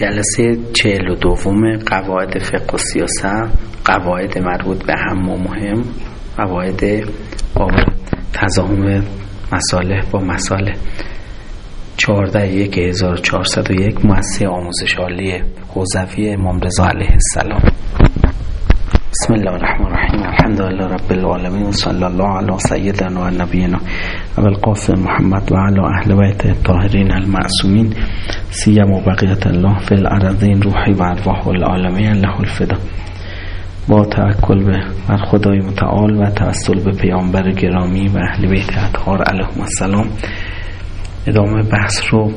جلسه چهل و دوم قواعد فقه و سیاست قواعد مربوط به هم و مهم قواعد باب تضاهم مساله با مساله. 14 یک 1401 مؤسسه آموزش عالی حوزوی امام رضا علیه السلام. بسم الله الرحمن الرحیم الحمد لله رب العالمین صلی الله علی سیدنا و نبینا و القاسم محمد و علی اهل بیت الطاهرین المعصومین سیم و بقیت الله فی الارضین روحی و ارواح العالمین له الفدا. با توکل به بر خدای متعال و توسل به پیامبر گرامی و اهل بیت اطهار علیهم السلام. ادامه بحث رو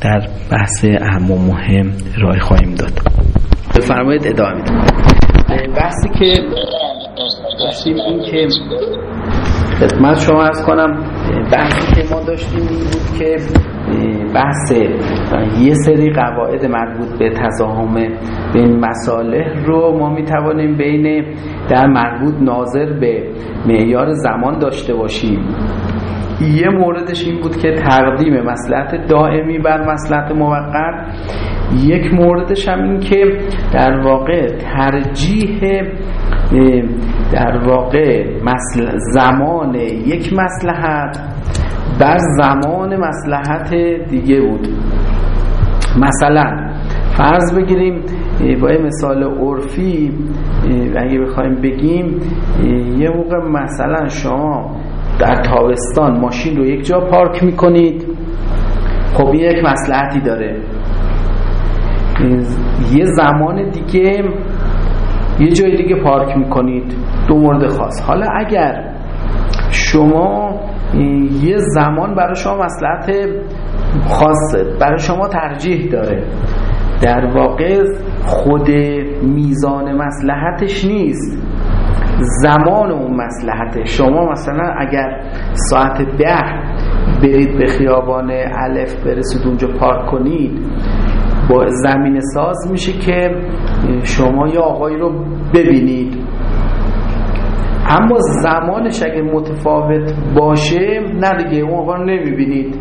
در بحث اهم و مهم ارائه خواهیم داد. بفرمایید ادامه میدم بحثی که داشتیم این که خدمت شما از کنم بحثی که ما داشتیم این بود که بحث یه سری قواعد مربوط به تضاهم بین مساله رو ما می توانیم بین در مربوط ناظر به معیار زمان داشته باشیم. یه موردش این بود که تقدیم مسلحت دائمی بر مسلحت موقت. یک موردش هم این که در واقع ترجیح در واقع زمان یک مسلحت بر زمان مسلحت دیگه بود. مثلا فرض بگیریم با مثال عرفی اگه بخوایم بگیم یه موقع مثلا شما در تابستان ماشین رو یک جا پارک می‌کنید. خب یک مسلحتی داره. یه زمان دیگه یه جای دیگه پارک می‌کنید. دو مورد خاص. حالا اگر شما یه زمان برای شما مسلحت خاصه برای شما ترجیح داره. در واقع خود میزان مسلحتش نیست. زمان اون مسلحته. شما مثلا اگر ساعت ده برید به خیابان الف برسید اونجا پارک کنید با زمین ساز میشه که شما یا آقایی رو ببینید. اما زمانش اگه متفاوت باشه نه دیگه اون آقا رو نمی‌بینید.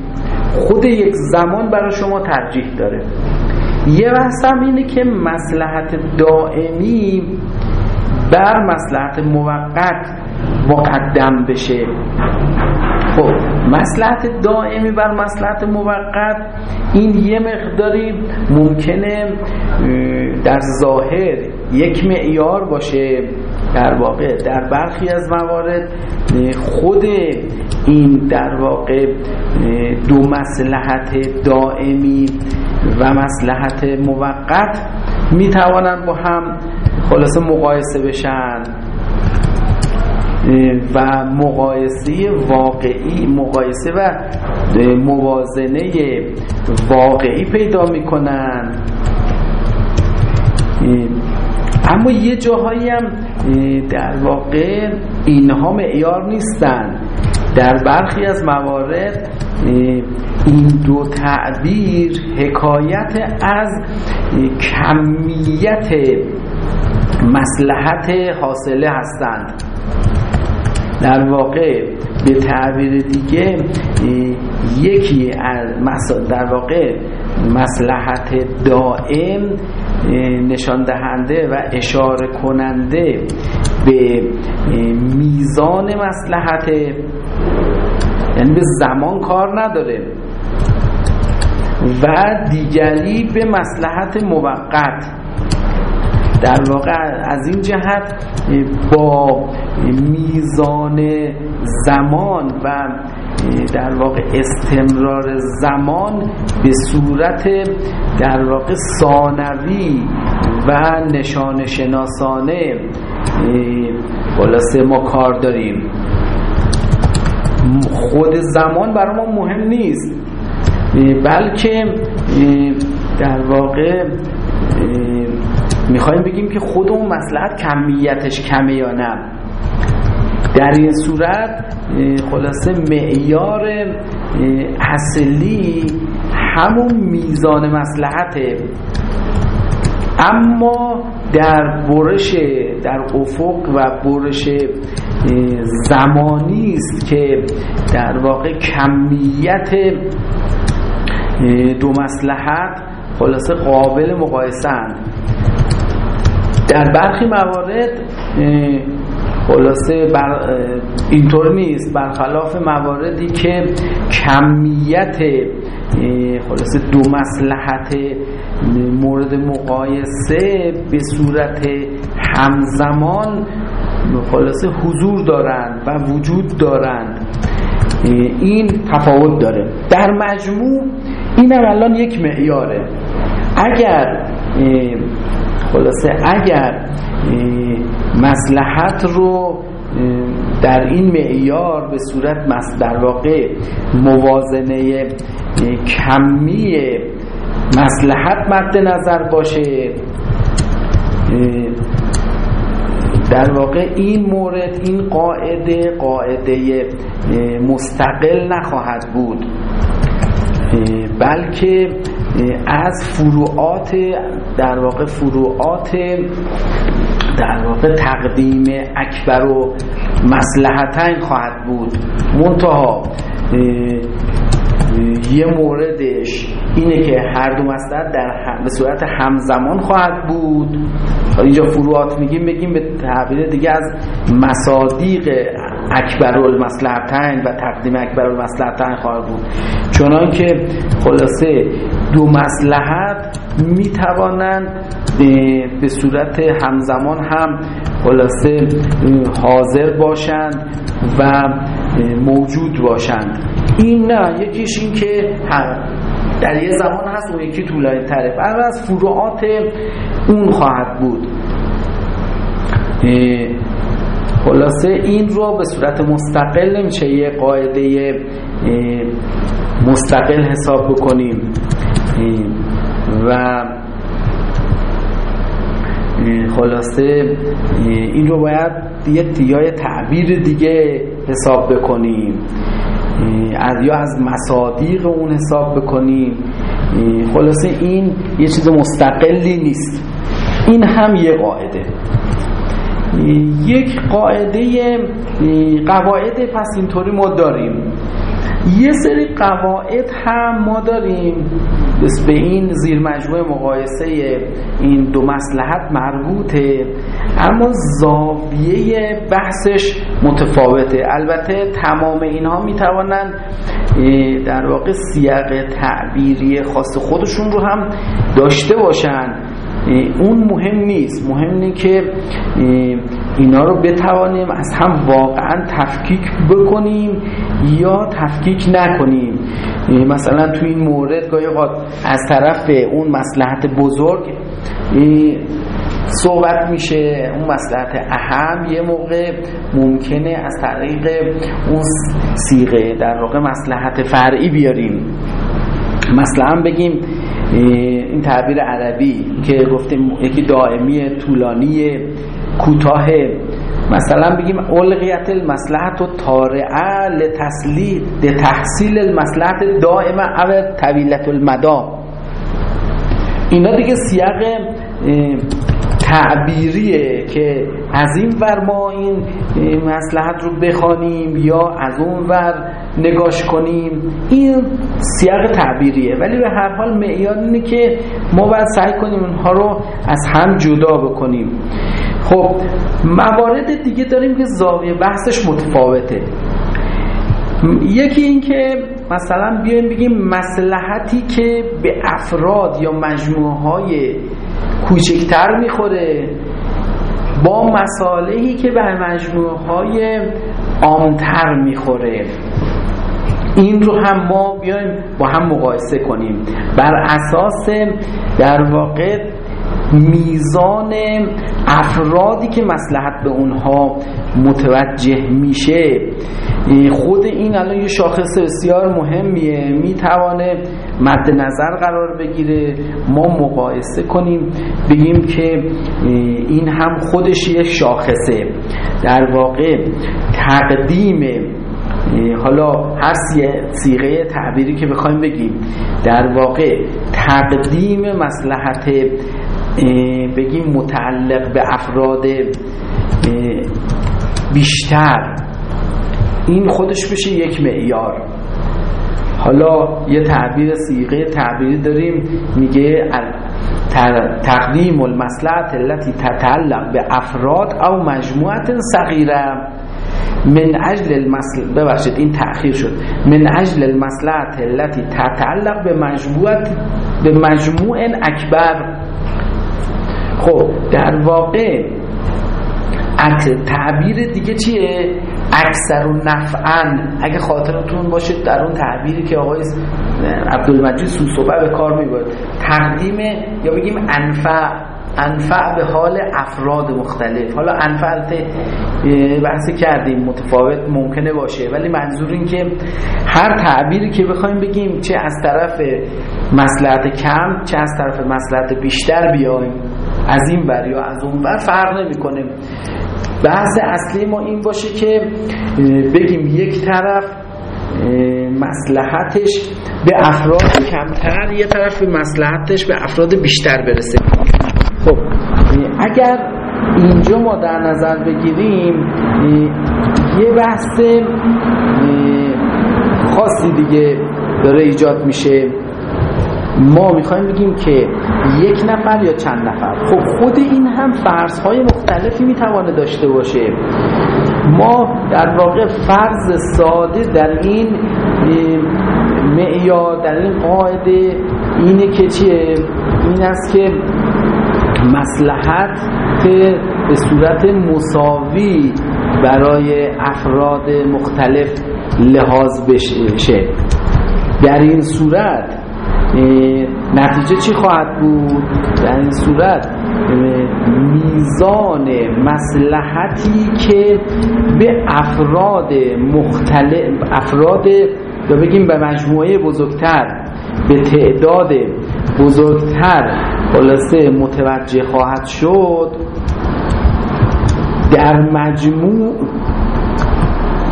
خود یک زمان برای شما ترجیح داره. یه بحث اینه که مسلحت دائمی بر مسلحت موقت مقدم بشه. خب مسلحت دائمی بر مسلحت موقت این یه مقداری ممکنه در ظاهر یک معیار باشه. در واقع در برخی از موارد خود این در واقع دو مسلحت دائمی و مسلحت موقت می توانند با هم خلاصه مقایسه بشن. و مقایسه واقعی مقایسه و موازنه واقعی پیدا می‌کنن اما یه جاهایی هم در واقع اینها معیار نیستن. در برخی از موارد این دو تعبیر حکایت از کمیت مسلحت حاصله هستند. در واقع به تعبیر دیگه یکی از در واقع مسلحت دائم نشان دهنده و اشاره کننده به میزان مسلحت یعنی به زمان کار نداره و دیگری به مسلحت موقت. در واقع از این جهت با میزان زمان و در واقع استمرار زمان به صورت در واقع ثانوی و نشان شناسانه خلاصه ما کار داریم. خود زمان برای ما مهم نیست بلکه در واقع می‌خوایم بگیم که خود اون مسلحت کمیتش کمه یا نه. در این صورت خلاصه معیار اصلی همون میزان مسلحته اما در برش در افق و برش زمانی است که در واقع کمیت دو مسلحت خلاصه قابل مقایسه در برخی موارد خلاصه بر اینطور نیست. برخلاف مواردی که کمیت خلاصه دو مسلحت مورد مقایسه به صورت همزمان خلاصه حضور دارند و وجود دارند. این تفاوت داره. در مجموع این الان یک معیاره. اگر خلاصه اگر مسلحت رو در این معیار به صورت در واقع موازنه کمی مسلحت مد نظر باشه. در واقع این مورد این قاعده قاعده مستقل نخواهد بود. بلکه از فروعات در واقع فروعات در واقع تقدیم اکبر و مسلحتین خواهد بود. منتها یه موردش اینه که هر دو مصلحت در به صورت همزمان خواهد بود. اینجا فروعات میگیم بگیم به تعبیر دیگه از مصادیق اکبر المصلحتین و تقدیم اکبر المصلحتین خواهد بود. چنان که خلاصه دو مسلحت می‌توانند به صورت همزمان هم خلاصه حاضر باشند و موجود باشند. این نه یکیش این که در یه زمان هست و یکی طولانی تره از فروعات اون خواهد بود. خلاصه این رو به صورت مستقل نمیشه یه قاعده مستقل حساب بکنیم. و خلاصه این رو باید یه دیای تعبیر دیگه حساب بکنیم. از یا از مصادیق اون حساب بکنیم. خلاصه این یه چیز مستقلی نیست. این هم یه قاعده. یک قاعده قواعد پس اینطوری ما داریم. یه سری قواعد هم ما داریم. به این زیر مجموعه مقایسه این دو مسلحت مربوطه. اما زاویه بحثش متفاوته. البته تمام اینها می‌توانند در واقع سیاق تعبیری خاص خودشون رو هم داشته باشند. اون مهم نیست. مهم اینه که اینا رو بتوانیم از هم واقعا تفکیک بکنیم یا تفکیک نکنیم. مثلا تو این مورد گاهی از طرف اون مسلحت بزرگ صحبت میشه. اون مسلحت اهم یه موقع ممکنه از طریق اون سیغه در واقع مسلحت فرعی بیاریم. مثلا بگیم این تعبیر عربی که گفتیم یکی دائمی طولانی کوتاه. مثلا بگیم اولقیت المصلحت و طارعه لتحصیل المصلحت دائمه او طویلت المدا اینا دیگه سیاق تعبیریه که از این ور ما این مسلحت رو بخوانیم یا از اون ور نگاش کنیم این سیاق تعبیریه. ولی به هر حال معیار اینه که ما باید سعی کنیم اونها رو از هم جدا بکنیم. خب موارد دیگه داریم که زاویه بحثش متفاوته. یکی این که مثلا بیایم بگیم مسلحتی که به افراد یا مجموعه های کوچکتر می‌خوره. با مسالهی که به مجموعه های عامتر می‌خوره. این رو هم ما بیایم با هم مقایسه کنیم. بر اساس در واقع میزان افرادی که مسلحت به اونها متوجه میشه. خود این الان یه شاخص بسیار مهمیه. می‌توانه مد نظر قرار بگیره. ما مقایسه کنیم بگیم که این هم خودش یک شاخصه. در واقع تقدیم حالا هر سیغه تعبیری که بخوایم بگیم در واقع تقدیم مسلحت بگیم متعلق به افراد بیشتر. این خودش بشه یک معیار. حالا یه تعبیر سیغه تعبیری داریم میگه تقدیم المصلحت التي تتعلق به افراد او مجموعت صغیره. من اجل المسل ببخشید این تأخیر شد. من اجل المصلحت التي تتعلق به مجموعت به مجموع اکبر. خب در واقع تعبیر دیگه چیه؟ اکثر و نفعن اگه خاطرتون باشه در اون تعبیری که آقای عبدالمجید سوسوبه به کار میبود تقدیم یا بگیم انفع. انفع به حال افراد مختلف. حالا انفع بحثی کردیم متفاوت ممکنه باشه. ولی منظور این که هر تعبیری که بخوایم بگیم چه از طرف مسلحت کم چه از طرف مسلحت بیشتر بیایم. از این بر یا از اون بر فرق نمی‌کنه. بحث اصلی ما این باشه که بگیم یک طرف مسلحتش به افراد کمتر یه طرف مسلحتش به افراد بیشتر برسه. خب اگر اینجا ما در نظر بگیریم یه بحث خاصی دیگه داره ایجاد میشه. ما می‌خوایم بگیم که یک نفر یا چند نفر. خب خود این هم فرض های مختلفی می‌توانه داشته باشه. ما در واقع فرض ساده در این معیار در این قاعده اینه که چیه؟ این است که مسلحت به صورت مساوی برای افراد مختلف لحاظ بشه. در این صورت نتیجه چی خواهد بود؟ در این صورت میزان مسلحتی که به افراد مختلف افراد یا بگیم به مجموعه بزرگتر به تعداد بزرگتر خلاصه متوجه خواهد شد در مجموع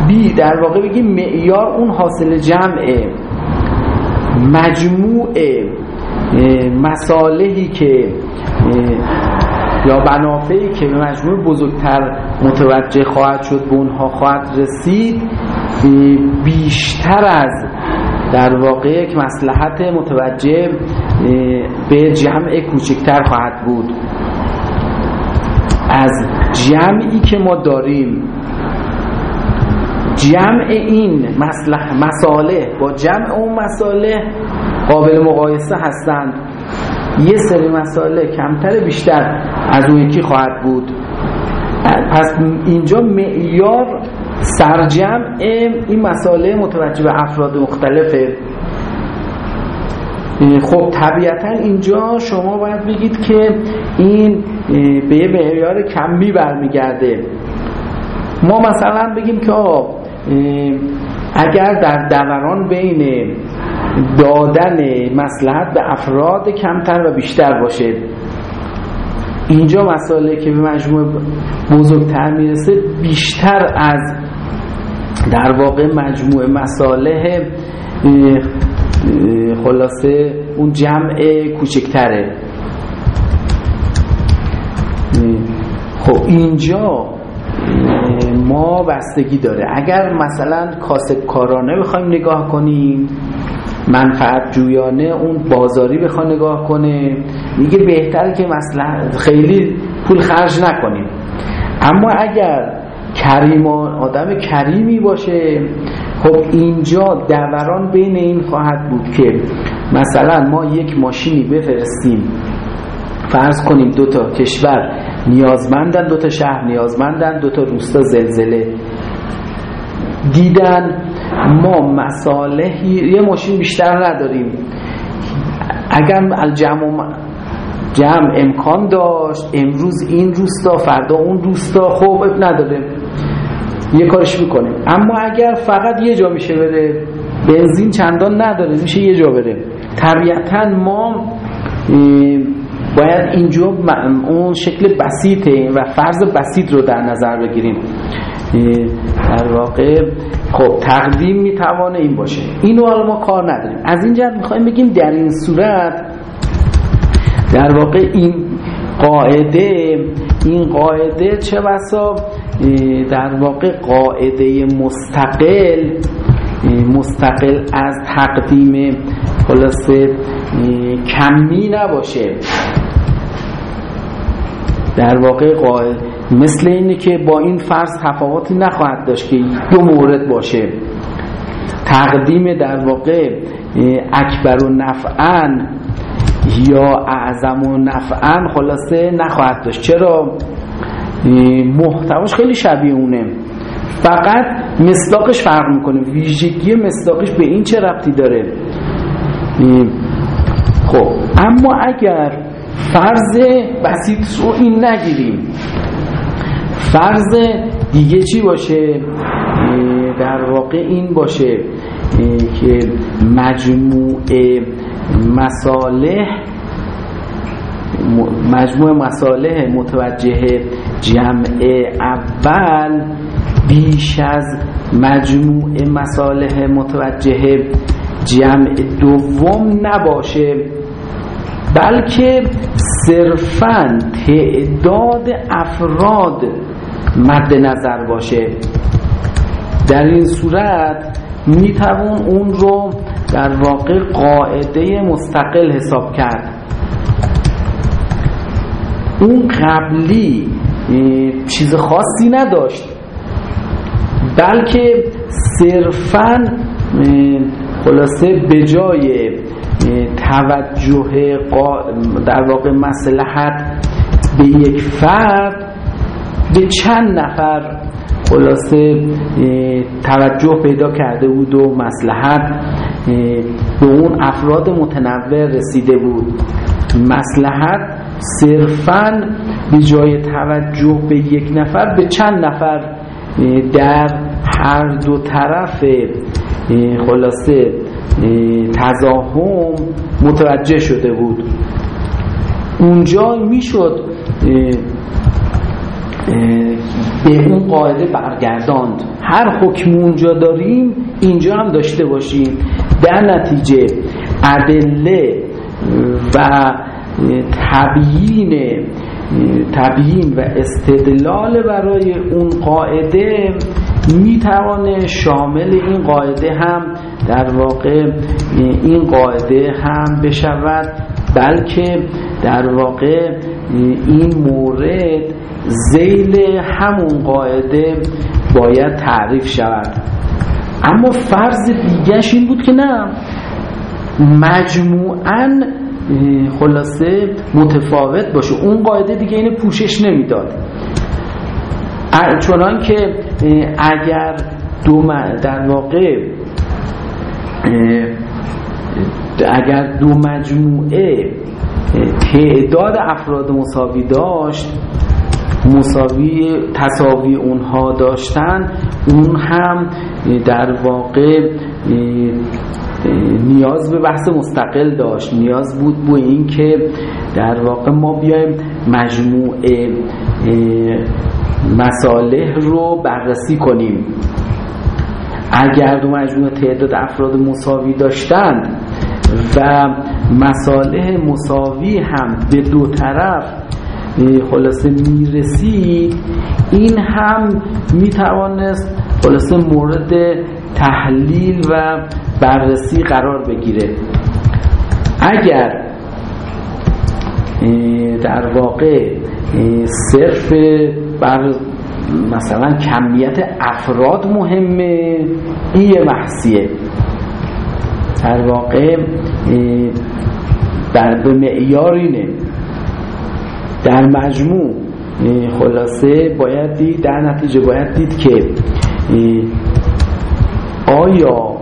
بی در واقع بگیم معیار اون حاصل جمعه. مجموع مسالهی که یا منافعی که به مجموع بزرگتر متوجه خواهد شد به اونها خواهد رسید بیشتر از در واقع یک مسلحت متوجه به جمع کوچکتر خواهد بود. از جمعی که ما داریم جمع این مسلح مساله با جمع اون مساله قابل مقایسه هستند. یه سری مساله کمتر بیشتر از اون یکی خواهد بود. پس اینجا معیار سرجمع این مساله متوجه به افراد مختلفه. خب طبیعتا اینجا شما باید بگید که این به یه معیار کمی برمیگرده. ما مثلا بگیم که اگر در دوران بین دادن مسلحت به افراد کمتر و بیشتر باشه. اینجا مسئله که به مجموع بزرگتر می‌رسه بیشتر از در واقع مجموع مساله خلاصه اون جمع کوچکتره. خب اینجا ما بستگی داره. اگر مثلا کاسب کارانه بخوایم نگاه کنیم منفعت جویانه اون بازاری بخواه نگاه کنه میگه بهتره که مثلا خیلی پول خرج نکنیم. اما اگر کریم آدم کریمی باشه خب اینجا دوران بین این خواهد بود که مثلا ما یک ماشینی بفرستیم فرض کنیم دو تا کشور نیازمندن دو تا شهر نیازمندن دو تا روستا زلزله. دیدن ما مصالحی یه ماشین بیشتر نداریم. اگر الجمع جمع امکان داشت امروز این روستا فردا اون روستا خوب نداره. یه کارش می‌کنه. اما اگر فقط یه جا میشه بره بنزین چندان نداره میشه یه جا بره. طبیعتا ما باید اینجا اون شکل بسیطه و فرض بسیط رو در نظر بگیریم. در واقع خب تقدیم می‌توانه این باشه. اینو حالا ما کار نداریم. از این جهت می‌خوایم بگیم در این صورت در واقع این قاعده این قاعده چه بسا؟ در واقع قاعده مستقل مستقل از تقدیم خلاصه کمی نباشه. در واقع قائل مثل اینه که با این فرض تفاوتی نخواهد داشت که دو مورد باشه. تقدیم در واقع اکبر و نفعن یا اعظم و نفعن خلاصه نخواهد داشت. چرا؟ محتواش خیلی شبیه اونه. فقط مصداقش فرق می‌کنه. ویژگی مصداقش به این چه ربطی داره؟ خب اما اگر فرض بسیط رو این نگیریم. فرض دیگه چی باشه؟ در واقع این باشه که مجموع مساله مجموع مساله متوجه جمع اول بیش از مجموع مساله متوجه جمع دوم نباشه بلکه صرفا تعداد افراد مد نظر باشه. در این صورت می‌توان اون رو در واقع قاعده مستقل حساب کرد. اون قبلی چیز خاصی نداشت. بلکه صرفا خلاصه به جای توجه در واقع مسلحت به یک فرد به چند نفر خلاصه توجه پیدا کرده بود و مسلحت به اون افراد متنوع رسیده بود. مسلحت صرفا به جای توجه به یک نفر به چند نفر در هر دو طرف خلاصه تزاهم متوجه شده بود. اونجا می‌شد به اون قاعده برگرداند. هر حکم اونجا داریم اینجا هم داشته باشیم. در نتیجه ادله و تبیین تبیین و استدلال برای اون قاعده می‌توانه شامل این قاعده هم در واقع این قاعده هم بشود بلکه در واقع این مورد زیل همون قاعده باید تعریف شود. اما فرض دیگرش این بود که نه مجموعاً خلاصه متفاوت باشه. اون قاعده دیگه اینو پوشش نمی‌داد. چنان که اگر دو در واقع اگر دو مجموعه تعداد افراد مساوی داشت مساوی تساوی اونها داشتن اون هم در واقع نیاز به بحث مستقل داشت. نیاز بود به این که در واقع ما بیایم مجموعه مساله رو بررسی کنیم. اگر دو مجموعه تعداد افراد مساوی داشتند و مساله مساوی هم به دو طرف خلاصه می‌رسید این هم می‌توانست خلاصه مورد تحلیل و بررسی قرار بگیره. اگر در واقع صرف بر مثلا کمیت افراد مهمه این یه محصیه در واقع در به معیار اینه. در مجموع خلاصه باید دید در نتیجه باید دید که آیا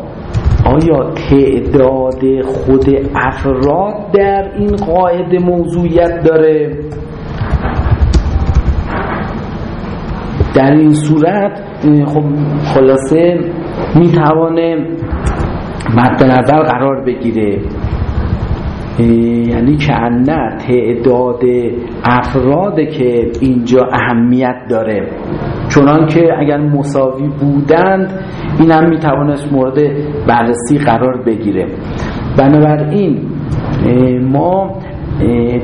آیا تعداد خود افراد در این قاعده موضوعیت داره؟ در این صورت خب خلاصه می‌توانه مد نظر قرار بگیره. یعنی که نه تعداد افراد که اینجا اهمیت داره. چنان که اگر مساوی بودند این هم می‌توانست مورد بررسی قرار بگیره. بنابراین ما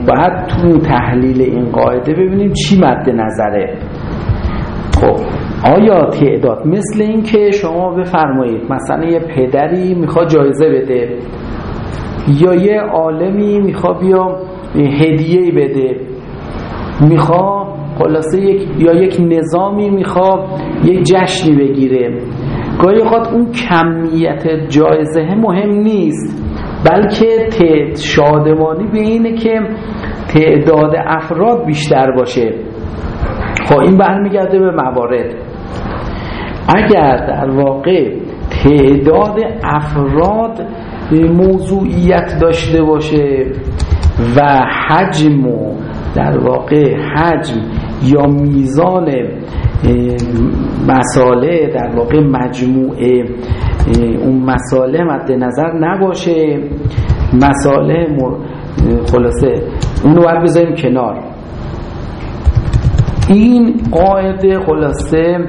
باید تو تحلیل این قاعده ببینیم چی مد نظره. خب آیا تعداد مثل این که شما بفرمایید مثلا یه پدری می‌خواد جایزه بده یا یه عالمی می‌خواد بیا هدیه بده. می‌خواد خلاصه یک یا یک نظامی می‌خواد یک جشنی بگیره. گاهی اوقات اون کمیت جایزه مهم نیست بلکه تعداد شادمانی به اینه که تعداد افراد بیشتر باشه. خب این برمیگرده به موارد. اگر در واقع تعداد افراد موضوعیت داشته باشه و حجم و در واقع حجم یا میزان مساله در واقع مجموعه اون مساله مد نظر نباشه. مساله خلاصه اونو باید بذاریم کنار. این قاعده خلاصه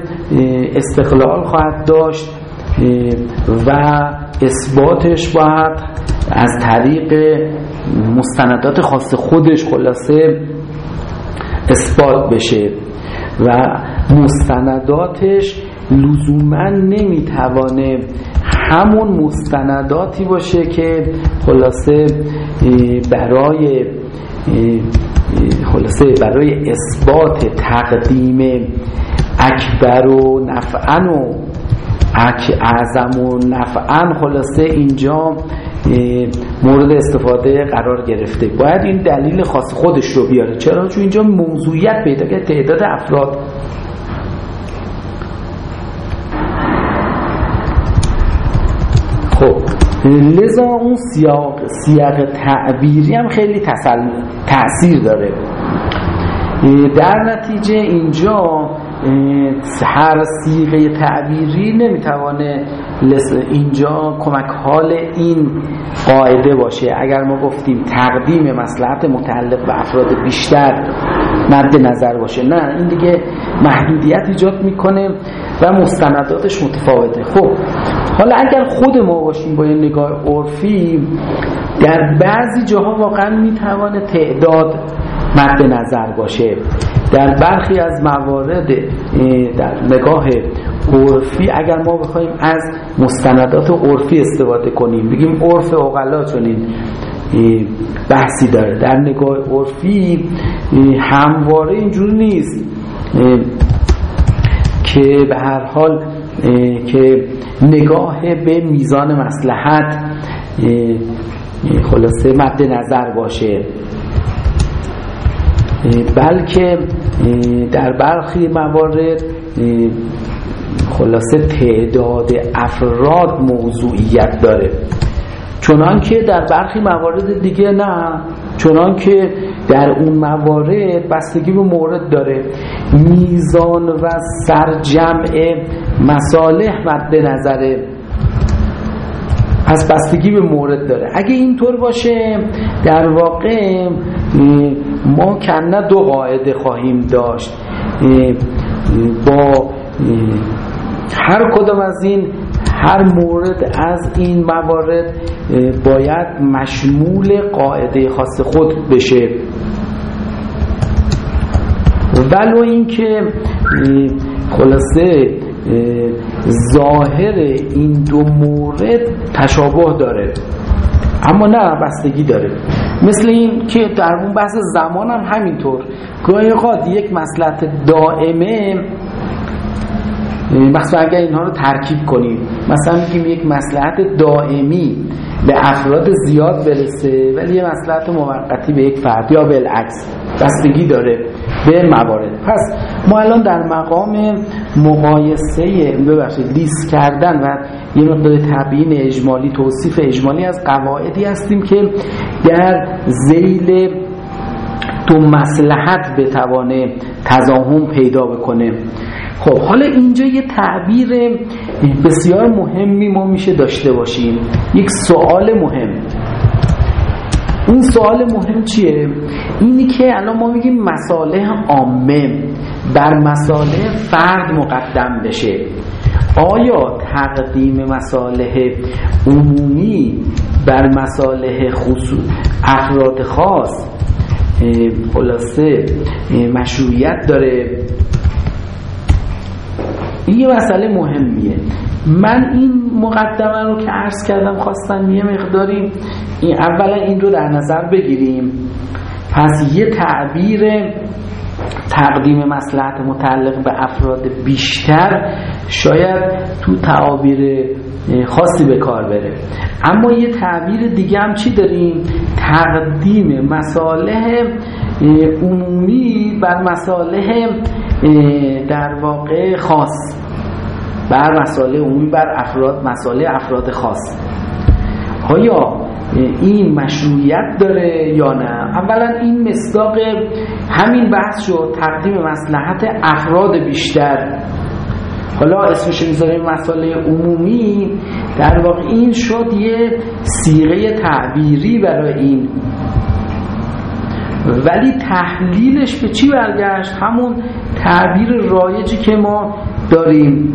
استقلال خواهد داشت و اثباتش باید از طریق مستندات خاص خودش خلاصه اثبات بشه و مستنداتش لزوما نمی‌توانه همون مستنداتی باشه که خلاصه برای خلاصه برای اثبات تقدیم اکبر و نفعن و اعظم و نفعن خلاصه اینجا مورد استفاده قرار گرفته. باید این دلیل خاص خودش رو بیاره. چرا؟ چون اینجا موضوعیت پیدا که تعداد افراد. خب لذا اون سیاق سیاق تعبیری هم خیلی تاثیر داره. در نتیجه اینجا هر سیغه تعبیری نمی‌توانه اینجا کمک حال این قاعده باشه. اگر ما گفتیم تقدیم مسلحت متعلق به افراد بیشتر مد نظر باشه نه این دیگه محدودیت ایجاد می‌کنه و مستنداتش متفاوته. خب حالا اگر خود ما باشیم با یه نگاه عرفی در بعضی جاها واقعا می‌توانه تعداد مد نظر باشه. در برخی از موارد در نگاه عرفی اگر ما بخوایم از مستندات عرفی استفاده کنیم بگیم عرف اقلا چنین بحثی داره. در نگاه عرفی همواره اینجور نیست که به هر حال که نگاه به میزان مسلحت خلاصه مد نظر باشه. بلکه در برخی موارد خلاصه تعداد افراد موضوعیت داره. چنان که در برخی موارد دیگه نه چنان که در اون موارد بستگی به مورد داره. میزان و سرجمع مصالح مد نظره. از بستگی به مورد داره. اگه اینطور باشه در واقع ما کنه دو قاعده خواهیم داشت. با هر کدام از این هر مورد از این موارد باید مشمول قاعده خاص خود بشه. ولو اینکه خلاصه ظاهر این دو مورد تشابه داره. اما نه بستگی داره. مثل این که در اون بحث زمان هم همینطور. گاهی قاد یک مسلحت دائمه مثلا اگر اینها رو ترکیب کنیم. مثلا میگیم یک مسلحت دائمی به افراد زیاد برسه ولی یه مسلحت موقتی به یک فرد یا بالعکس. بستگی داره. به موارد. پس ما الان در مقام مقایسه ببخشید لیست کردن و یه مقدار تبیین اجمالی توصیف اجمالی از قواعدی هستیم که در زیل دو مسلحت بتوانه تضاهم پیدا بکنه. خب حالا اینجا یه تعبیر بسیار مهمی ما میشه داشته باشیم. یک سوال مهم. اون سوال مهم چیه؟ اینی که الان ما میگیم مساله عامه بر مساله فرد مقدم بشه. آیا تقدیم مساله عمومی بر مساله خصوص افراد خاص خلاصه مشروعیت داره؟ این یه مسئله مهمیه. من این مقدمه رو که عرض کردم خواستم یه مقداری این اولا این رو در نظر بگیریم. پس یه تعبیر تقدیم مسلحت متعلق به افراد بیشتر شاید تو تعابیر خاصی به کار بره. اما یه تعبیر دیگه هم چی داریم؟ تقدیم مساله عمومی بر مساله در واقع خاص. بر مساله عمومی بر افراد مساله افراد خاص. آیا این مشروعیت داره یا نه؟ اولا این مصداق همین بحث شد تقدیم مسلحت افراد بیشتر. حالا اسمش می‌ذاریم مسئله عمومی. در واقع این شد یه سیغه تعبیری برای این. ولی تحلیلش به چی برگشت؟ همون تعبیر رایجی که ما داریم.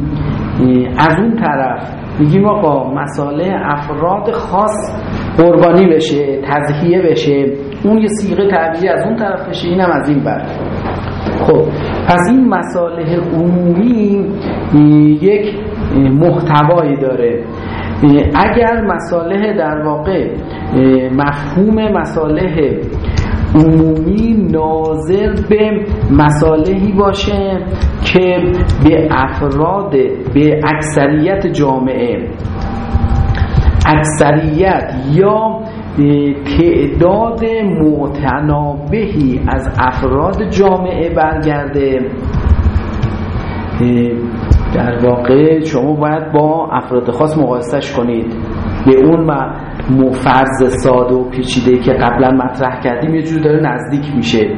از اون طرف میگیم آقا مساله افراد خاص قربانی بشه تضحیه بشه اون یه سیغه تعبیری از اون طرف بشه اینم از این بر. خب پس این مساله عمومی یک محتوایی داره. اگر مساله در واقع مفهوم مساله عمومی ناظر به مسالهی باشه که به افراد به اکثریت جامعه اکثریت یا تعداد متنابهی از افراد جامعه برگرده در واقع شما باید با افراد خاص مقایسش کنید. به اون فرض ساده و پیچیده که قبلا مطرح کردیم یه جور داره نزدیک میشه.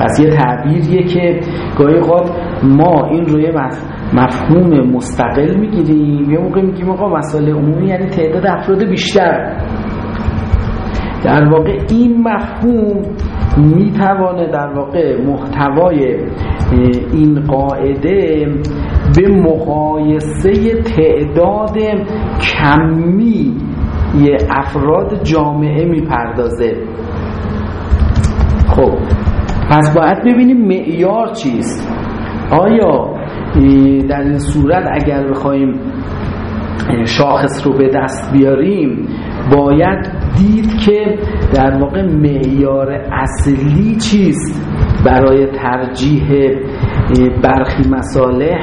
پس یه تعبیریه که گاهی اوقات ما این روی مفهوم مستقل می‌گیریم یه موقع میگیم آقا مسئله عمومی یعنی تعداد افراد بیشتر. در واقع این مفهوم می‌توانه در واقع محتوای این قاعده به مقایسه تعداد کمی افراد جامعه می‌پردازه. خب پس باید ببینیم معیار چیست. آیا در این صورت اگر بخوایم شاخص رو به دست بیاریم باید دید که در واقع معیار اصلی چیست برای ترجیح برخی مساله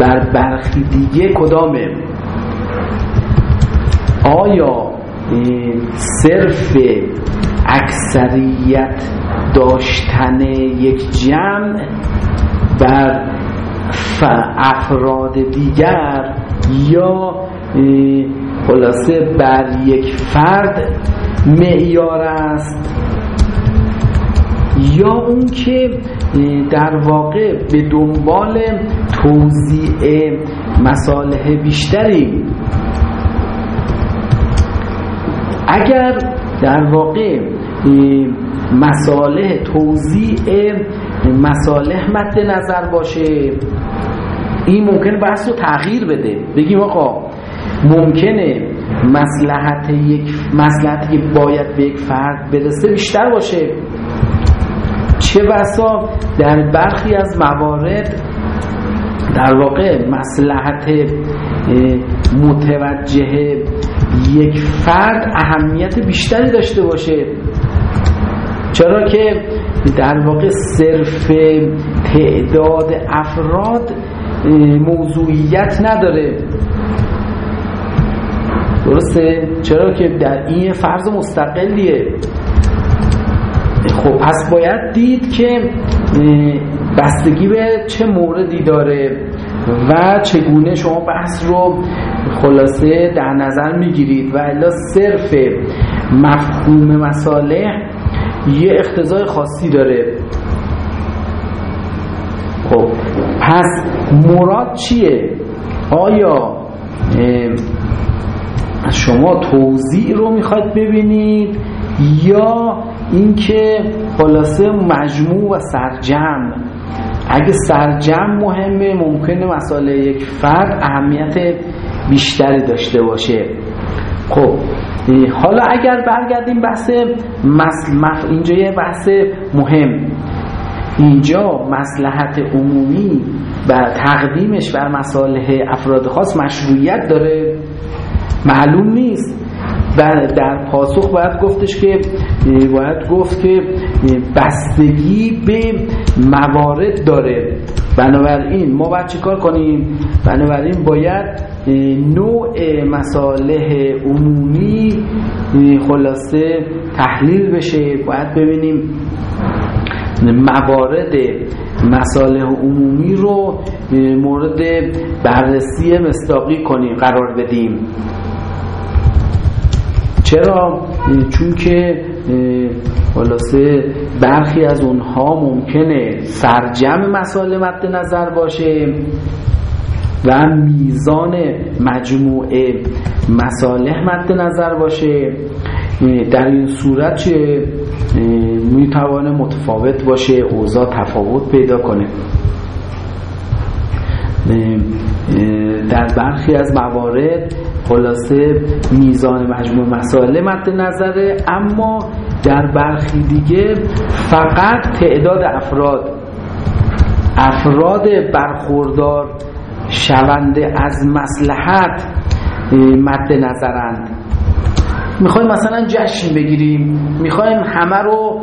بر برخی دیگه کدامه؟ آیا صرف اکثریت داشتن یک جمع بر افراد دیگر یا خلاصه بر یک فرد معیار است. یا اون که در واقع به دنبال توضیع مصالح بیشتری. اگر در واقع مساله توضیع مساله مد نظر باشه. این ممکن بحث رو تغییر بده. بگیم آقا ممکنه مسلحت یک مسلحتی که باید به یک فرد برسه بیشتر باشه. چه بسا؟ در برخی از موارد در واقع مسلحت متوجه یک فرد اهمیت بیشتری داشته باشه. چرا که در واقع صرف تعداد افراد موضوعیت نداره. درسته؟ چرا که در این فرض مستقلیه. خب پس باید دید که بستگی به چه موردی داره و چگونه شما بحث رو خلاصه در نظر می‌گیرید. و الا صرف مفهوم مساله یه اختزای خاصی داره. خب پس مراد چیه؟ آیا شما توضیح رو می‌خواید ببینید یا اینکه خلاصه مجموع و سرجم؟ اگه سرجم مهمه ممکنه مسئله یک فرد اهمیت بیشتری داشته باشه. خب حالا اگر برگردیم بحث اینجا یه بحث مهم. اینجا مسلحت عمومی و تقدیمش بر مصالح افراد خاص مشروعیت داره. معلوم نیست. در پاسخ باید گفتش که باید گفت که بستگی به موارد داره. بنابراین ما باید چیکار کنیم؟ بنابراین باید نوع مصالح عمومی خلاصه تحلیل بشه. باید ببینیم موارد مصالح عمومی رو مورد بررسی مستاقی کنیم قرار بدیم. چرا؟ چون که خلاصه برخی از اونها ممکنه سرجم مسائل مد نظر باشه و میزان مجموعه مصالح مد نظر باشه در این صورت چه می‌توانه متفاوت باشه اوضاع تفاوت پیدا کنه در برخی از موارد خلاصه میزان مجموع مسائل مد نظره اما در برخی دیگه فقط تعداد افراد افراد برخوردار شونده از مسلحت مد نظرند می‌خوایم مثلا جشن بگیریم می‌خوایم همه رو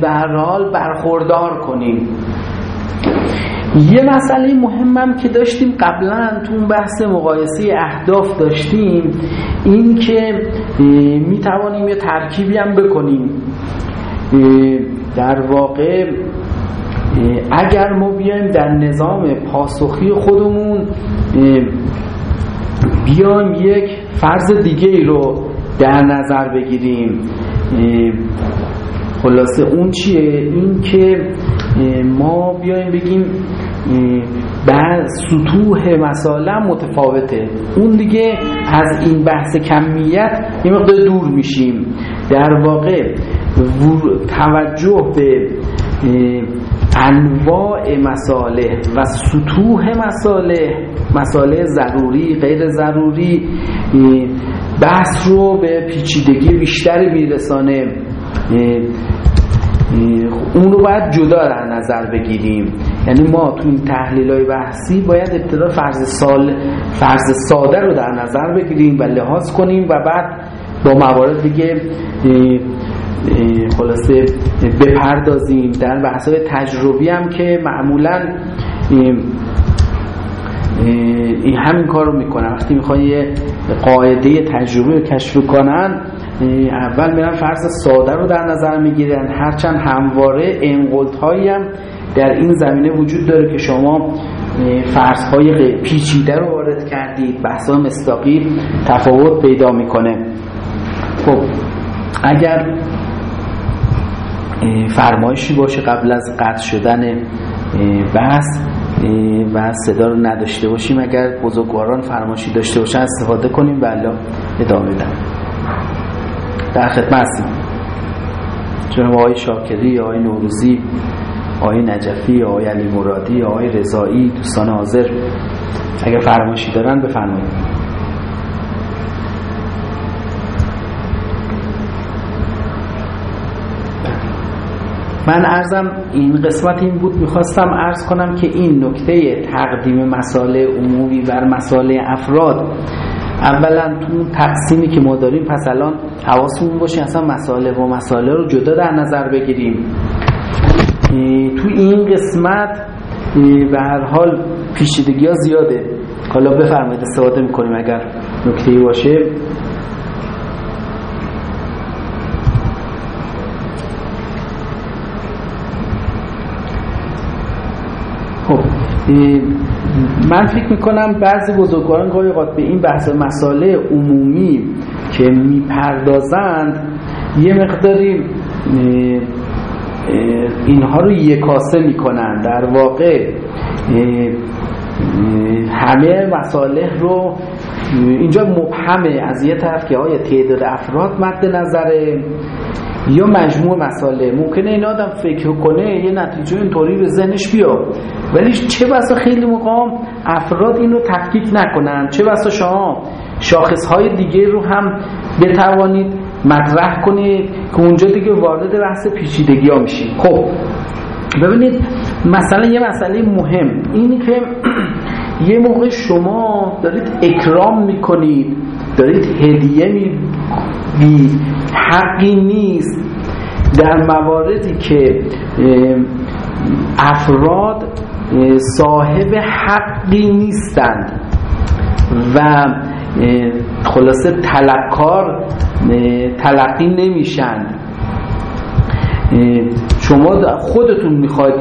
به هر حال برخوردار کنیم. یه مسئله مهمم که داشتیم قبلا تو اون بحث مقایسه اهداف داشتیم این که می‌توانیم یه ترکیبی هم بکنیم. در واقع اگر ما بیایم در نظام پاسخی خودمون بیایم یک فرض دیگه ای رو در نظر بگیریم. خلاصه اون چیه؟ این که ما بیایم بگیم بعد سطوح مسائل متفاوته. اون دیگه از این بحث کمیت یه مقدار دور میشیم. در واقع توجه به انواع مساله و سطوح مساله مساله ضروری غیر ضروری بحث رو به پیچیدگی بیشتری میرسانه. اون رو باید جدا در نظر بگیریم. یعنی ما تو این تحلیل های بحثی باید ابتدا فرض سال فرض ساده رو در نظر بگیریم و لحاظ کنیم و بعد با موارد دیگه خلاصه بپردازیم. در بحث های تجربی هم که معمولا این همین کار رو می‌کنن. وقتی می‌خوان یه قاعده تجربی رو کشف کنن اول میرن فرض ساده رو در نظر می‌گیرن. هرچند همواره انقلت هایی هم در این زمینه وجود داره که شما فرض های پیچیده رو وارد کردید بحث مستاقی تفاوت پیدا می‌کنه. خب اگر فرمایشی باشه قبل از قطع شدن بحث و صدا رو نداشته باشیم اگر بزرگواران فرمایشی داشته باشن استفاده کنیم و ادامه بدم در خدمت هستیم. جناب آقای شاکری آقای نوروزی آقای نجفی آقای علی مرادی آقای رضایی دوستان حاضر اگر فرمایشی دارن بفرمایید. من ارزم این قسمت این بود می‌خواستم ارز کنم که این نکته تقدیم مسائل عمومی بر مسائل افراد اولا تو تقسیمی که ما داریم پس الان حواسمون باشه اصلا مسائل و مسائل رو جدا در نظر بگیریم. تو این قسمت به هر حال پیچیدگی ها زیاده. حالا بفرمایید استفاده می‌کنیم اگر نکته باشه. خب من فکر می‌کنم بعضی بزرگواران گاهی به این بحث مسائل عمومی که می‌پردازند یه مقداری اینها رو یکاسه می‌کنن در واقع همه مساله رو اینجا مبهمه. از یه طرف که های تعداد افراد مد نظره یا مجموع مساله. ممکنه این آدم فکر کنه یه نتیجه اینطوری به ذهنش بیاد. ولی چه بسا خیلی مقام افراد این رو تفکیک نکنن؟ چه بسا شما شاخص های دیگه رو هم بتوانید مطرح کنید که اونجا دیگه وارد بحث پیچیدگی ها میشید. خب ببینید مثلا یه مسئله مهم. اینی که یه موقع شما دارید اکرام می‌کنید دارید هدیه می‌دید حقی نیست. در مواردی که افراد صاحب حقی نیستند و خلاصه تلقار تلقی نمیشن. شما خودتون می‌خواید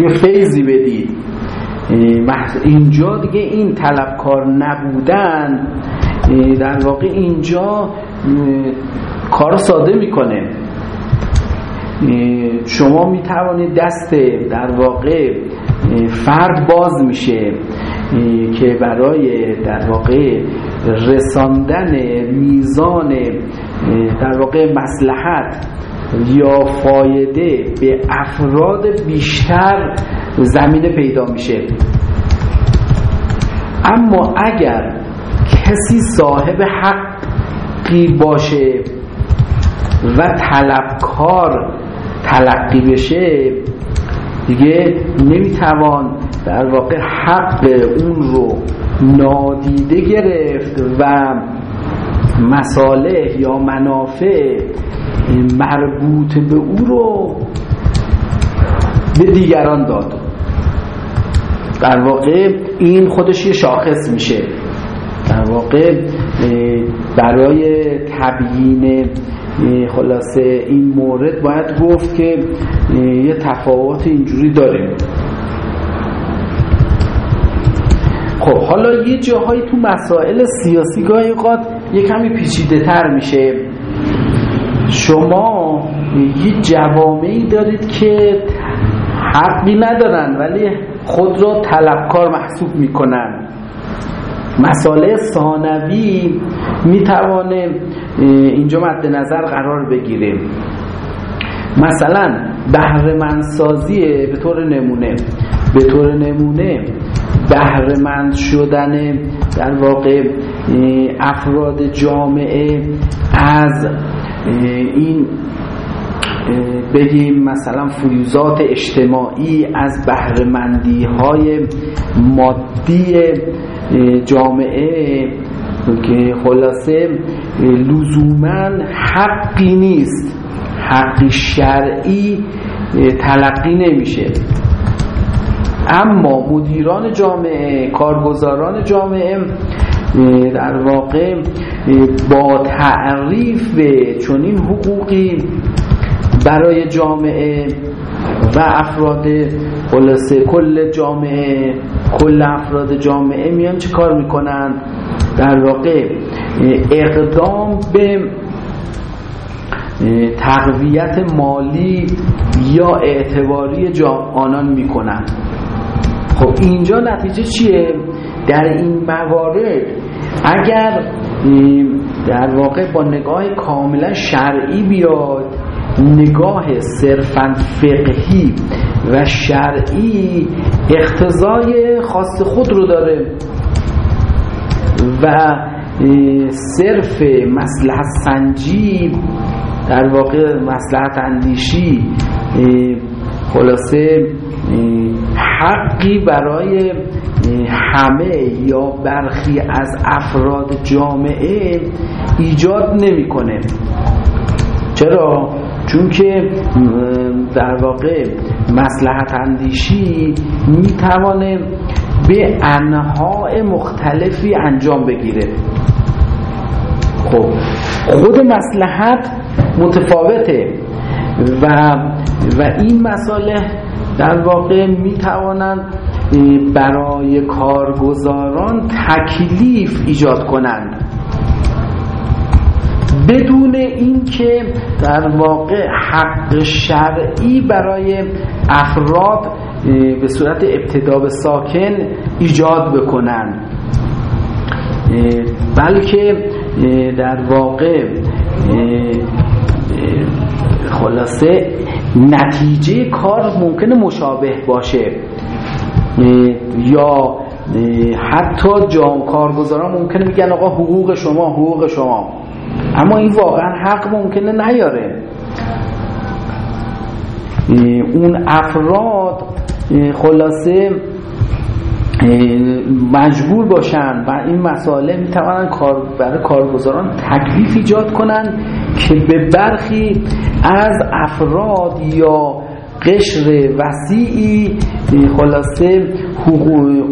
یه فیضی بدید. اینجا دیگه این طلبکار نبودن. در واقع اینجا کار ساده می‌کنه. شما می‌توانید دست در واقع فرد باز میشه. که برای در واقع رساندن میزان در واقع مسلحت یا فایده به افراد بیشتر زمینه پیدا میشه. اما اگر کسی صاحب حقی باشه و طلبکار تلقی بشه دیگه نمی‌توان در واقع حق اون رو نادیده گرفت و مساله یا منافع مربوط به او رو به دیگران داد. در واقع این خودش یه شاخص میشه. در واقع برای تبیین خلاصه این مورد باید گفت که یه تفاوت اینجوری داره. خب حالا یه جاهایی تو مسائل سیاسی گاهی یه کمی پیچیده تر میشه. شما یه جوامعی دارید که حقی ندارن ولی خود را طلبکار محسوب می‌کنن. مسئله ثانوی می‌توانه اینجا مد نظر قرار بگیره. مثلا بهرهمندسازی به طور نمونه. به طور نمونه بهرهمند شدن در واقع افراد جامعه. از این بگیم مثلا فیوزات اجتماعی از بهرهمندی های مادی جامعه که خلاصه لزوما حقی نیست. حقی شرعی تلقی نمیشه. اما مدیران جامعه کارگزاران جامعه در واقع با تعریف به چنین حقوقی برای جامعه و افراد خلاصه کل جامعه کل افراد جامعه میان چه کار می‌کنن؟ در واقع اقدام به تقویت مالی یا اعتباری آنان می‌کنن. خب اینجا نتیجه چیه؟ در این موارد اگر در واقع با نگاه کاملا شرعی بیاد نگاه صرفا فقهی و شرعی اختزای خاص خود رو داره و صرف مسلحت سنجی در واقع مسلحت اندیشی خلاصه حقی برای همه یا برخی از افراد جامعه ایجاد نمی‌کنه. چرا؟ چون که در واقع مسلحت اندیشی می‌توانه به انواع مختلفی انجام بگیره. خب خود مسلحت متفاوته و و این مساله در واقع می‌توانند برای کارگزاران تکلیف ایجاد کنند. بدون اینکه در واقع حق شرعی برای افراد به صورت ابتدا به ساکن ایجاد بکنن بلکه در واقع خلاصه نتیجه کار ممکنه مشابه باشه. یا حتی جام کارگزاران ممکنه میگن آقا حقوق شما حقوق شما. اما این واقعا حق ممکنه نیاره. اون افراد خلاصه مجبور باشن و این مسائل می‌توانن کار برای کارگزاران تکلیف ایجاد کنن که به برخی از افراد یا قشر وسیعی خلاصه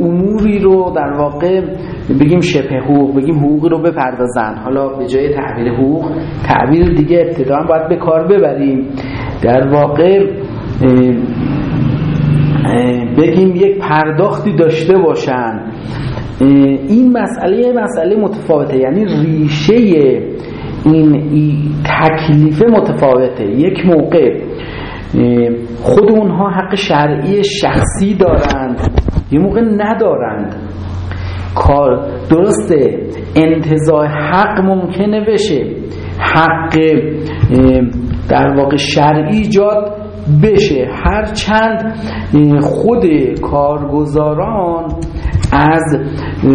اموری رو در واقع بگیم شبه حقوق بگیم حقوقی رو بپردازن. حالا به جای تعبیر حقوق تعبیر دیگه ابتدا باید به کار ببریم. در واقع بگیم یک پرداختی داشته باشن. این مسئله مسئله متفاوته. یعنی ریشه این تکلیف متفاوته. یک موقع خود اونها حق شرعی شخصی دارند. یه موقع ندارند. کار درسته. انتظار حق ممکنه بشه. حق در واقع شرعی ایجاد بشه. هرچند خود کارگزاران از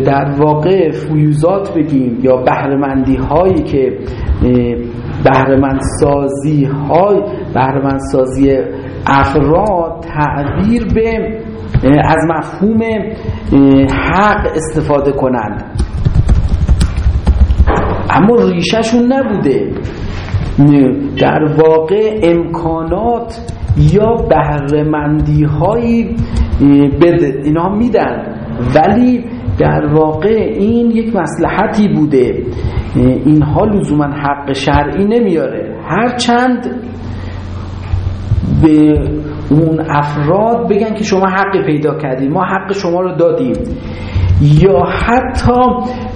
در واقع فیوزات بگیم یا بهرمندی هایی که بهرمند سازی های بهرمند سازی افراد تعبیر به از مفهوم حق استفاده کنند. اما ریشهشون نبوده. در واقع امکانات یا بهرمندی هایی اینا میدن. ولی در واقع این یک مسلحتی بوده. اینها لزوما حق شرعی نمیاره. هرچند به اون افراد بگن که شما حق پیدا کردید ما حق شما رو دادیم. یا حتی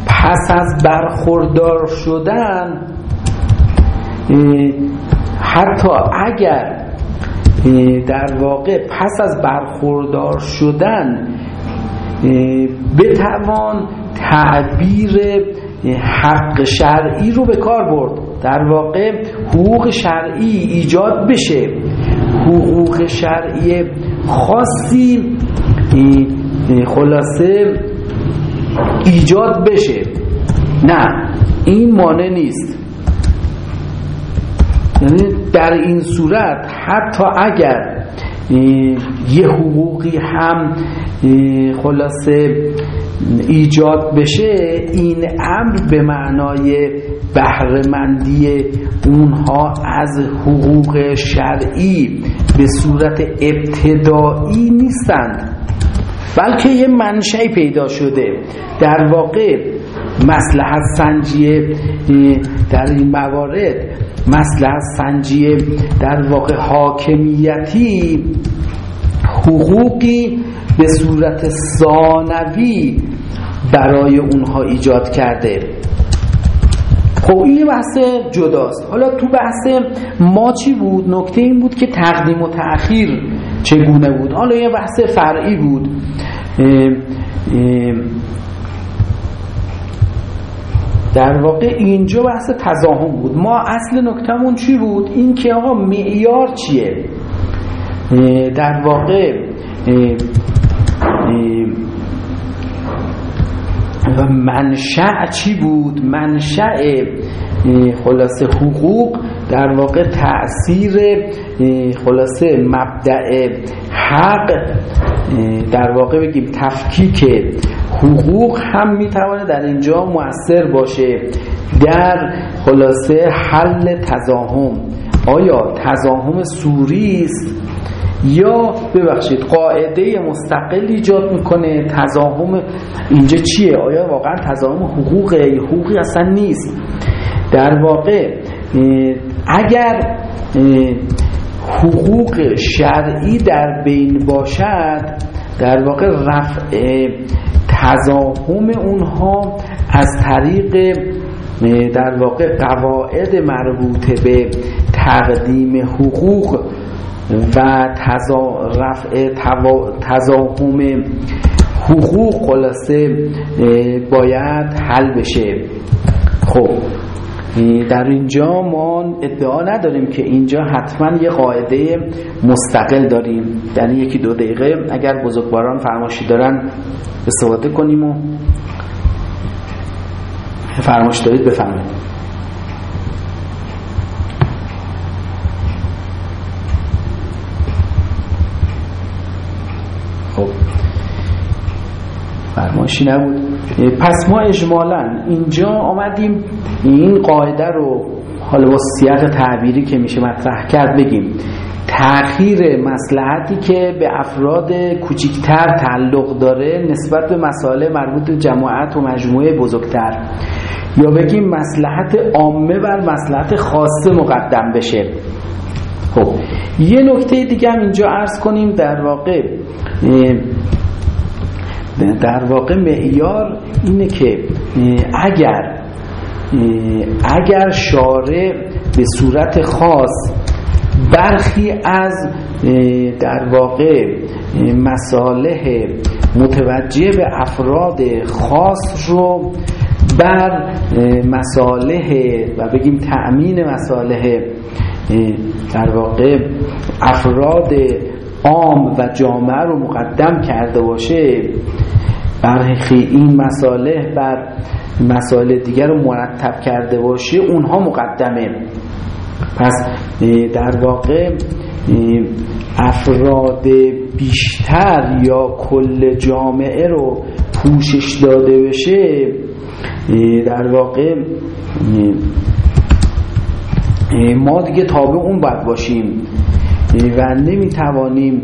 پس از برخوردار شدن حتی اگر در واقع پس از برخوردار شدن بتوان تعبیر حق شرعی رو به کار برد. در واقع حقوق شرعی ایجاد بشه. حقوق شرعی خاصی خلاصه ایجاد بشه. نه این مانع نیست. یعنی در این صورت حتی اگر یه حقوقی هم خلاصه ایجاد بشه این امر به معنای بهرهمندی اونها از حقوق شرعی به صورت ابتدایی نیستند بلکه یه منشأ پیدا شده. در واقع مسلحت سنجی در این موارد مسلحت سنجی در واقع حاکمیتی حقوقی به صورت ثانوی برای اونها ایجاد کرده. خب این بحث جداست. حالا تو بحث ما چی بود؟ نکته این بود که تقدیم و تأخیر چگونه بود؟ حالا یه بحث فرعی بود. در واقع اینجا بحث تزاهم بود. ما اصل نکتمون چی بود؟ این که آقا معیار چیه؟ در واقع منشأ چی بود؟ منشأ خلاصه حقوق در واقع تأثیر خلاصه مبدع حق در واقع بگیم تفکیک حقوق هم می‌توانه در اینجا مؤثر باشه. در خلاصه حل تزاهم آیا تزاهم سوری است؟ یا ببخشید قاعده مستقل ایجاد می‌کنه تزاهم اینجا چیه؟ آیا واقعا تزاهم حقوقه؟ حقوقی اصلا نیست. در واقع اگر حقوق شرعی در بین باشد در واقع رفع تزاهم اونها از طریق در واقع قواعد مربوطه به تقدیم حقوق و رفع تزاهم حقوق خلاصه باید حل بشه. خب در اینجا ما ادعا نداریم که اینجا حتما یه قاعده مستقل داریم. یعنی یکی دو دقیقه اگر بزرگواران فرمایشی دارن استفاده کنیم و فرمایش دارید بفرمایید. خب. فرمایشی نبود. پس ما اجمالا اینجا آمدیم. این قاعده رو حالا با سیاق تعبیری که میشه مطرح کرد بگیم. تأخیر مسلحتی که به افراد کوچکتر تعلق داره نسبت به مسائل مربوط به جماعت و مجموعه بزرگتر. یا بگیم مسلحت عامه بر مسلحت خاصه مقدم بشه. خب یه نکته دیگه هم اینجا عرض کنیم. در واقع در واقع معیار اینه که اگر اگر شارع به صورت خاص برخی از در واقع مساله متوجه به افراد خاص رو بر مساله و بگیم تأمین مساله در واقع افراد عام و جامعه رو مقدم کرده باشه برخی این مساله بر مسائل دیگر رو مرتب کرده باشه اونها مقدمه. پس در واقع افراد بیشتر یا کل جامعه رو پوشش داده بشه در واقع ما دیگه تابع اون باید باشیم. و نمی‌توانیم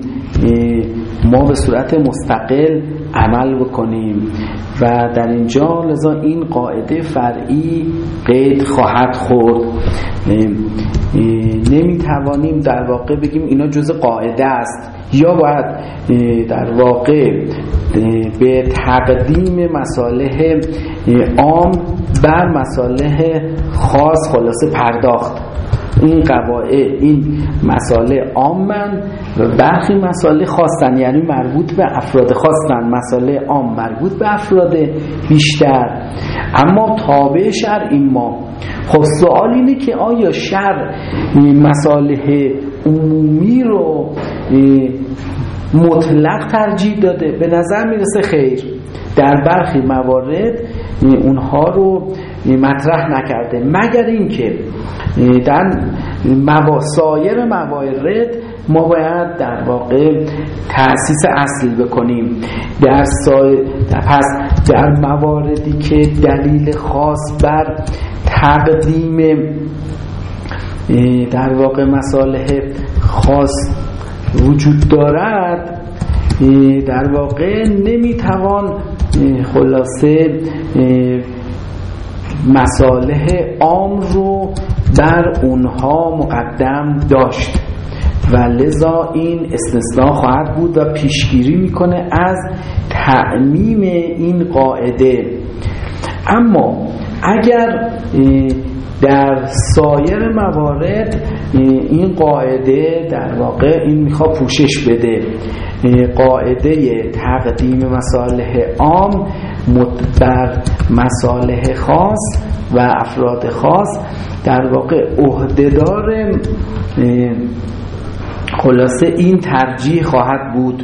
ما به صورت مستقل عمل بکنیم و در اینجا لذا این قاعده فرعی قید خواهد خورد. نمی‌توانیم در واقع بگیم اینا جز قاعده است یا باید در واقع به تقدیم مساله عام بر مساله خاص خلاصه پرداخت. این قواعد این مساله عامن و برخی مساله خواستن یعنی مربوط به افراد خواستن مساله عام مربوط به افراد بیشتر. اما تابع شر این ما. خب سوال اینه که آیا شر مساله عمومی رو مطلق ترجیح داده؟ به نظر می‌رسه خیر. در برخی موارد اونها رو مطرح نکرده. مگر اینکه در سایر موارد ما باید در واقع تأسیس اصل بکنیم. در پس در مواردی که دلیل خاص بر تقدیم در واقع مساله خاص وجود دارد در واقع نمی‌توان خلاصه مساله عام رو بر اونها مقدم داشت. و لذا این استثناء خواهد بود و پیشگیری می‌کنه از تعمیم این قاعده. اما اگر در سایر موارد این قاعده در واقع این می‌خواد پوشش بده. قاعده تقدیم مساله عام بر مساله خاص و افراد خاص در واقع عهدهدار خلاصه این ترجیح خواهد بود.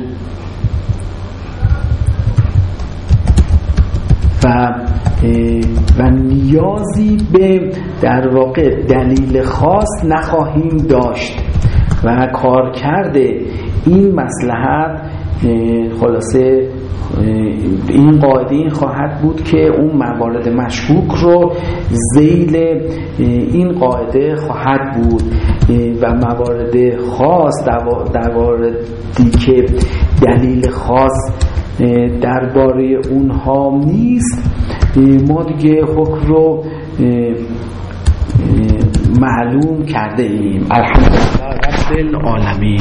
و و نیازی به در واقع دلیل خاص نخواهیم داشت و کار کرده این مسلحت خلاصه این قاعده این خواهد بود که اون موارد مشکوک رو زیل این قاعده خواهد بود و موارد خاص در واردی که دلیل خاص درباره اونها نیست. ما دیگه حکم رو معلوم کرده ایم. الحمدلله رب العالمین.